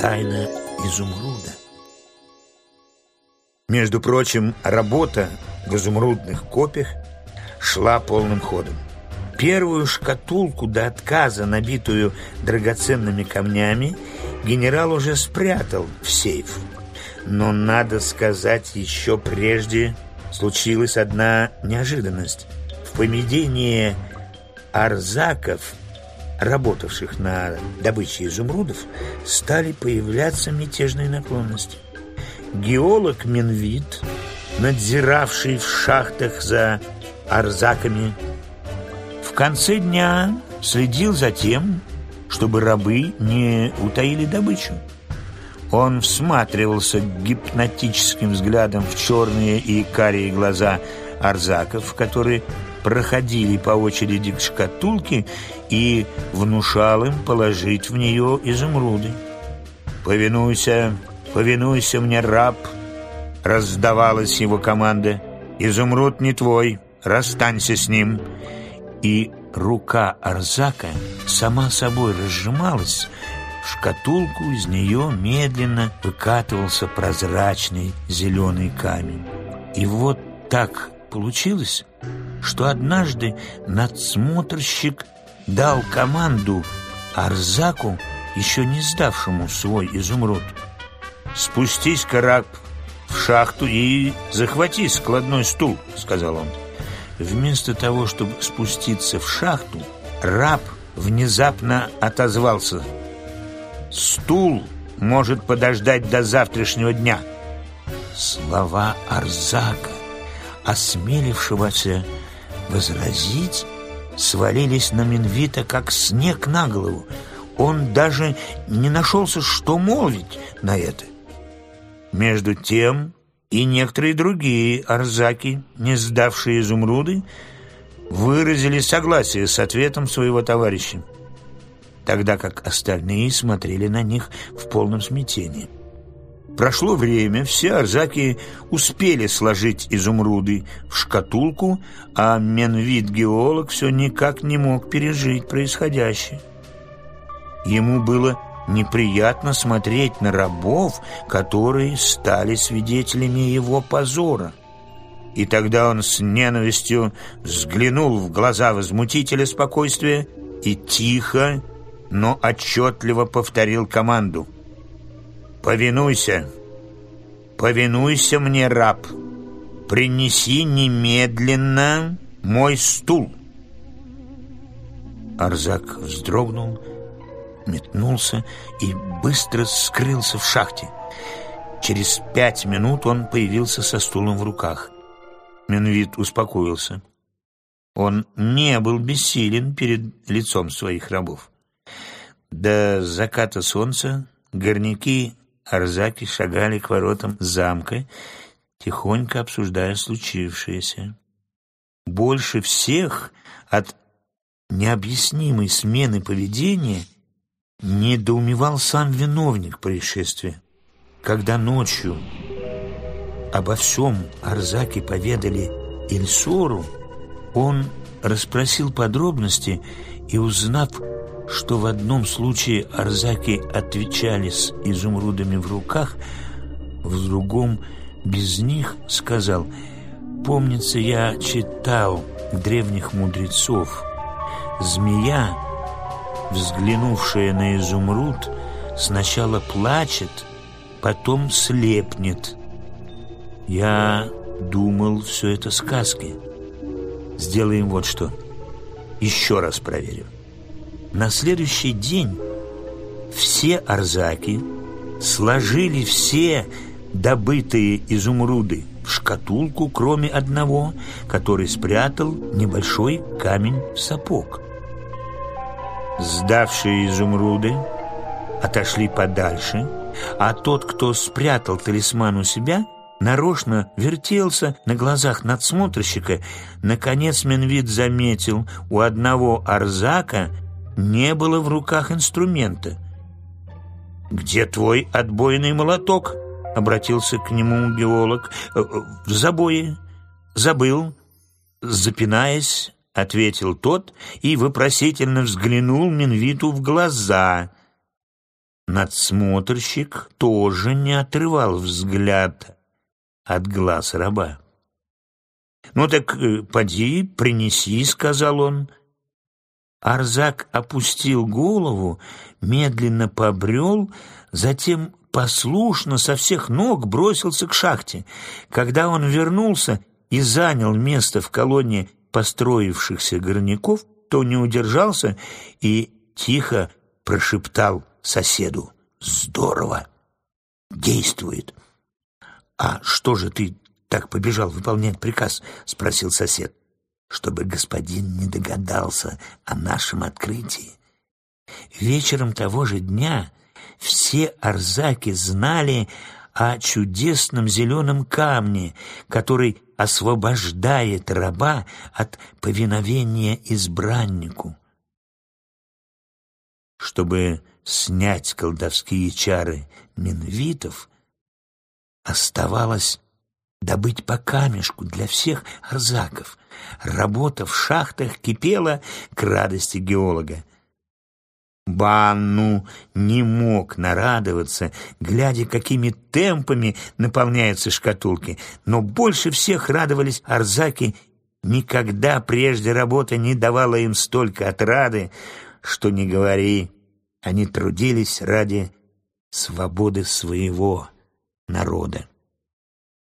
тайна изумруда. Между прочим, работа в изумрудных копиях шла полным ходом. Первую шкатулку до отказа, набитую драгоценными камнями, генерал уже спрятал в сейф. Но, надо сказать, еще прежде случилась одна неожиданность. В поведении арзаков, работавших на добыче изумрудов, стали появляться мятежные наклонности. Геолог Минвит, надзиравший в шахтах за арзаками, в конце дня следил за тем, чтобы рабы не утаили добычу. Он всматривался гипнотическим взглядом в черные и карие глаза арзаков, которые проходили по очереди к шкатулке и внушал им положить в нее изумруды. «Повинуйся, повинуйся мне, раб!» — раздавалась его команда. «Изумруд не твой, расстанься с ним!» И рука Арзака сама собой разжималась, в шкатулку из нее медленно выкатывался прозрачный зеленый камень. И вот так получилось, что однажды надсмотрщик дал команду Арзаку, еще не сдавшему свой изумруд. «Спустись, карак, в шахту и захвати складной стул», — сказал он. Вместо того, чтобы спуститься в шахту, раб внезапно отозвался. «Стул может подождать до завтрашнего дня». Слова Арзака, осмелившегося возразить, свалились на Минвита, как снег на голову. Он даже не нашелся, что молвить на это. Между тем и некоторые другие арзаки, не сдавшие изумруды, выразили согласие с ответом своего товарища, тогда как остальные смотрели на них в полном смятении. Прошло время, все арзаки успели сложить изумруды в шкатулку, а Менвид-геолог все никак не мог пережить происходящее. Ему было неприятно смотреть на рабов, которые стали свидетелями его позора. И тогда он с ненавистью взглянул в глаза возмутителя спокойствия и тихо, но отчетливо повторил команду – «Повинуйся! Повинуйся мне, раб! Принеси немедленно мой стул!» Арзак вздрогнул, метнулся и быстро скрылся в шахте. Через пять минут он появился со стулом в руках. Менвит успокоился. Он не был бессилен перед лицом своих рабов. До заката солнца горняки Арзаки шагали к воротам замка, тихонько обсуждая случившееся. Больше всех от необъяснимой смены поведения недоумевал сам виновник происшествия. Когда ночью обо всем Арзаки поведали Ильсору, он расспросил подробности и, узнав, что в одном случае арзаки отвечали с изумрудами в руках, в другом без них сказал «Помнится, я читал древних мудрецов. Змея, взглянувшая на изумруд, сначала плачет, потом слепнет. Я думал, все это сказки. Сделаем вот что. Еще раз проверим. На следующий день все арзаки сложили все добытые изумруды в шкатулку, кроме одного, который спрятал небольшой камень в сапог. Сдавшие изумруды отошли подальше, а тот, кто спрятал талисман у себя, нарочно вертелся на глазах надсмотрщика. Наконец Менвид заметил у одного арзака не было в руках инструмента. «Где твой отбойный молоток?» — обратился к нему геолог. «Э, «В забое. Забыл». Запинаясь, ответил тот и вопросительно взглянул Минвиту в глаза. Надсмотрщик тоже не отрывал взгляд от глаз раба. «Ну так э, поди, принеси», — сказал он. Арзак опустил голову, медленно побрел, затем послушно со всех ног бросился к шахте. Когда он вернулся и занял место в колонне построившихся горняков, то не удержался и тихо прошептал соседу. «Здорово! Действует!» «А что же ты так побежал выполнять приказ?» — спросил сосед. «Чтобы господин не догадался о нашем открытии». Вечером того же дня все арзаки знали о чудесном зеленом камне, который освобождает раба от повиновения избраннику. Чтобы снять колдовские чары минвитов, оставалось добыть по камешку для всех арзаков. Работа в шахтах кипела к радости геолога. Банну не мог нарадоваться, глядя, какими темпами наполняются шкатулки, но больше всех радовались арзаки. Никогда прежде работа не давала им столько отрады, что не говори. Они трудились ради свободы своего народа.